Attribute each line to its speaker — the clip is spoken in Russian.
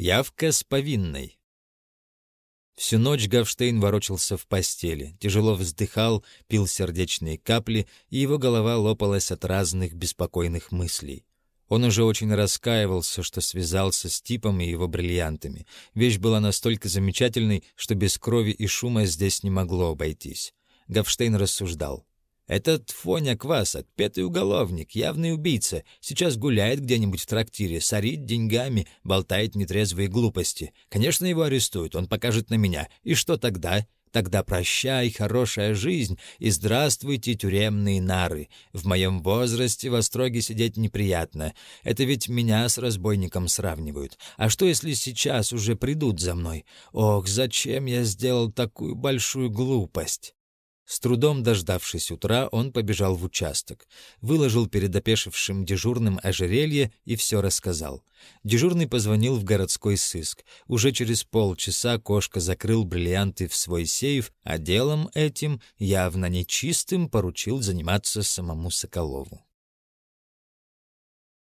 Speaker 1: Явка с повинной. Всю ночь Гавштейн ворочался в постели, тяжело вздыхал, пил сердечные капли, и его голова лопалась от разных беспокойных мыслей. Он уже очень раскаивался, что связался с типом и его бриллиантами. Вещь была настолько замечательной, что без крови и шума здесь не могло обойтись. Гавштейн рассуждал. Этот Фоня Квас, отпетый уголовник, явный убийца, сейчас гуляет где-нибудь в трактире, сорит деньгами, болтает нетрезвые глупости. Конечно, его арестуют, он покажет на меня. И что тогда? Тогда прощай, хорошая жизнь, и здравствуйте, тюремные нары. В моем возрасте в остроге сидеть неприятно. Это ведь меня с разбойником сравнивают. А что, если сейчас уже придут за мной? Ох, зачем я сделал такую большую глупость? С трудом дождавшись утра, он побежал в участок, выложил перед опешившим дежурным ожерелье и все рассказал. Дежурный позвонил в городской сыск. Уже через полчаса кошка закрыл бриллианты в свой сейф, а делом этим, явно нечистым, поручил заниматься самому Соколову.